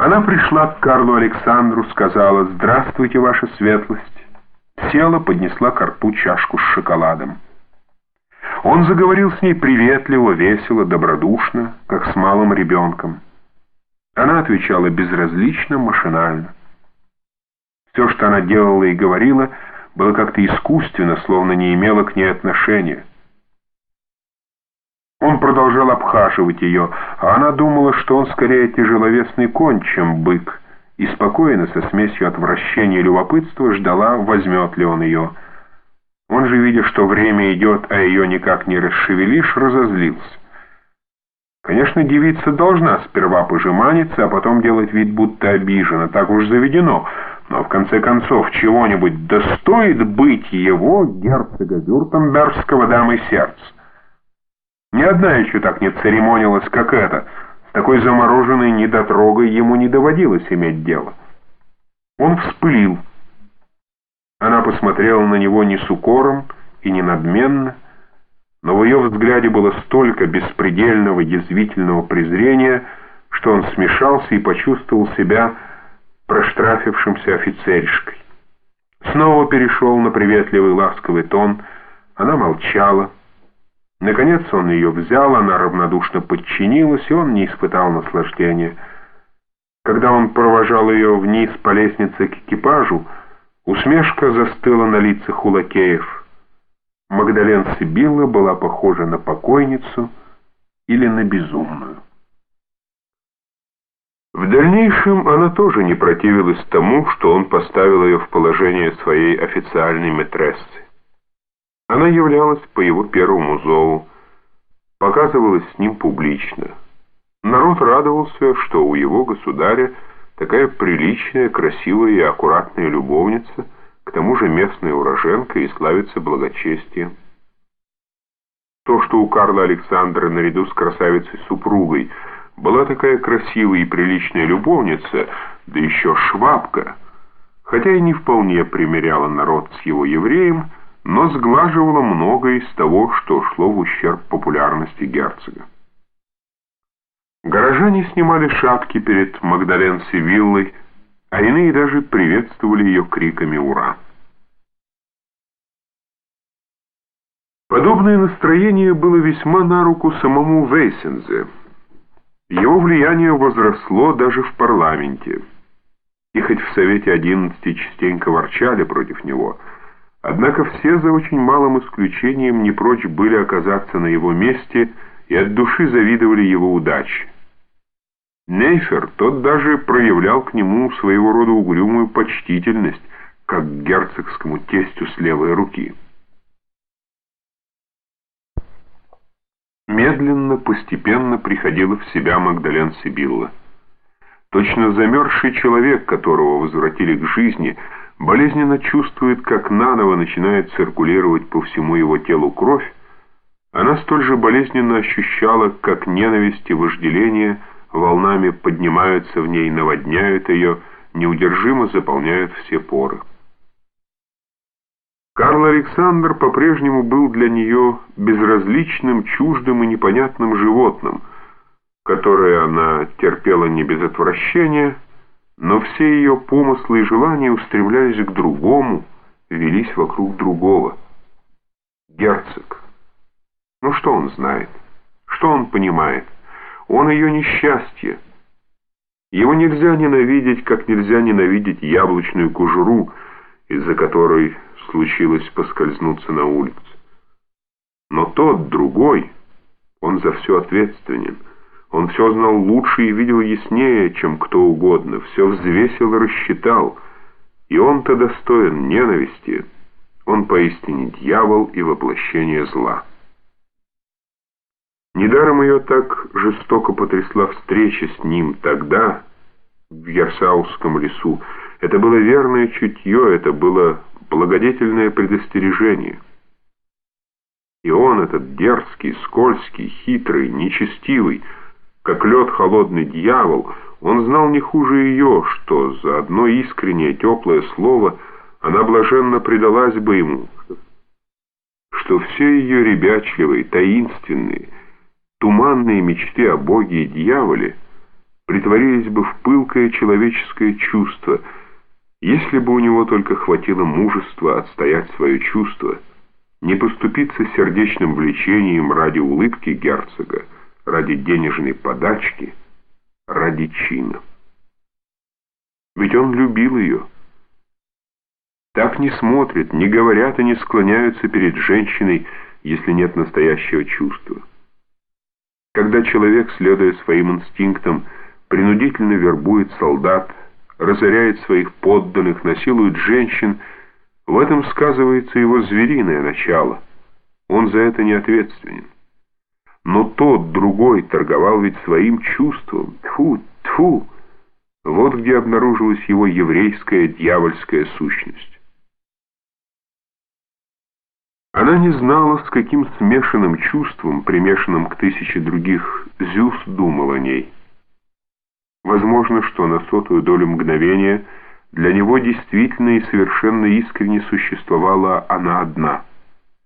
Она пришла к Карлу Александру, сказала «Здравствуйте, ваша светлость». Села, поднесла к рту чашку с шоколадом. Он заговорил с ней приветливо, весело, добродушно, как с малым ребенком. Она отвечала безразлично, машинально. Все, что она делала и говорила, было как-то искусственно, словно не имело к ней отношения. Он продолжал обхаживать ее, а она думала, что он скорее тяжеловесный конь, чем бык, и спокойно, со смесью отвращения и любопытства, ждала, возьмет ли он ее. Он же, видя, что время идет, а ее никак не расшевелишь, разозлился. Конечно, девица должна сперва пожиманиться, а потом делать вид, будто обижена, так уж заведено, но в конце концов чего-нибудь достоит быть его, герцога Вюртембергского дамы сердца. Ни одна еще так не церемонилась, как эта. С такой замороженной недотрогой ему не доводилось иметь дело. Он вспылил. Она посмотрела на него не с укором и не надменно, но в ее взгляде было столько беспредельного язвительного презрения, что он смешался и почувствовал себя проштрафившимся офицеришкой. Снова перешел на приветливый ласковый тон, она молчала, Наконец он ее взял, она равнодушно подчинилась, и он не испытал наслаждения. Когда он провожал ее вниз по лестнице к экипажу, усмешка застыла на лицах у лакеев. Магдален Сибилла была похожа на покойницу или на безумную. В дальнейшем она тоже не противилась тому, что он поставил ее в положение своей официальной мэтрессы. Она являлась по его первому зову, показывалась с ним публично. Народ радовался, что у его государя такая приличная, красивая и аккуратная любовница, к тому же местная уроженка и славится благочестием. То, что у Карла Александра наряду с красавицей-супругой была такая красивая и приличная любовница, да еще швабка, хотя и не вполне примеряла народ с его евреем, но сглаживала многое из того, что шло в ущерб популярности герцога. Горожане снимали шапки перед Магдален Севиллой, а иные даже приветствовали ее криками «Ура!». Подобное настроение было весьма на руку самому Вейсензе. Его влияние возросло даже в парламенте. И хоть в Совете 11 частенько ворчали против него – Однако все за очень малым исключением не прочь были оказаться на его месте и от души завидовали его удаче. Нейфер, тот даже проявлял к нему своего рода угрюмую почтительность, как к герцогскому тестю с левой руки. Медленно, постепенно приходила в себя Магдален Сибилла. Точно замерзший человек, которого возвратили к жизни – болезненно чувствует, как наново начинает циркулировать по всему его телу кровь, она столь же болезненно ощущала, как ненависть и вожделение волнами поднимаются в ней, наводняют ее, неудержимо заполняют все поры. Карл Александр по-прежнему был для нее безразличным, чуждым и непонятным животным, которое она терпела не без отвращения, но все ее помыслы и желания устремлялись к другому, велись вокруг другого. Герцог. Ну что он знает? Что он понимает? Он ее несчастье. Его нельзя ненавидеть, как нельзя ненавидеть яблочную кожуру, из-за которой случилось поскользнуться на улице. Но тот, другой, он за все ответственен — он все знал лучше и видел яснее, чем кто угодно, все взвесил и рассчитал, и он-то достоин ненависти. Он поистине дьявол и воплощение зла. Недаром ее так жестоко потрясла встреча с ним тогда, в Ярсаусском лесу. Это было верное чутье, это было благодетельное предостережение. И он, этот дерзкий, скользкий, хитрый, нечестивый, как лед холодный дьявол, он знал не хуже ее, что за одно искреннее теплое слово она блаженно предалась бы ему, что все ее ребячливые, таинственные, туманные мечты о Боге и дьяволе притворились бы в пылкое человеческое чувство, если бы у него только хватило мужества отстоять свое чувство, не поступиться сердечным влечением ради улыбки герцога, ради денежной подачки, ради чина. Ведь он любил ее. Так не смотрят, не говорят и не склоняются перед женщиной, если нет настоящего чувства. Когда человек, следуя своим инстинктам, принудительно вербует солдат, разоряет своих подданных, насилует женщин, в этом сказывается его звериное начало. Он за это не ответственен. Но тот, другой, торговал ведь своим чувством. Тьфу, тьфу! Вот где обнаружилась его еврейская дьявольская сущность. Она не знала, с каким смешанным чувством, примешанным к тысяче других, Зюс думал о ней. Возможно, что на сотую долю мгновения для него действительно и совершенно искренне существовала она одна —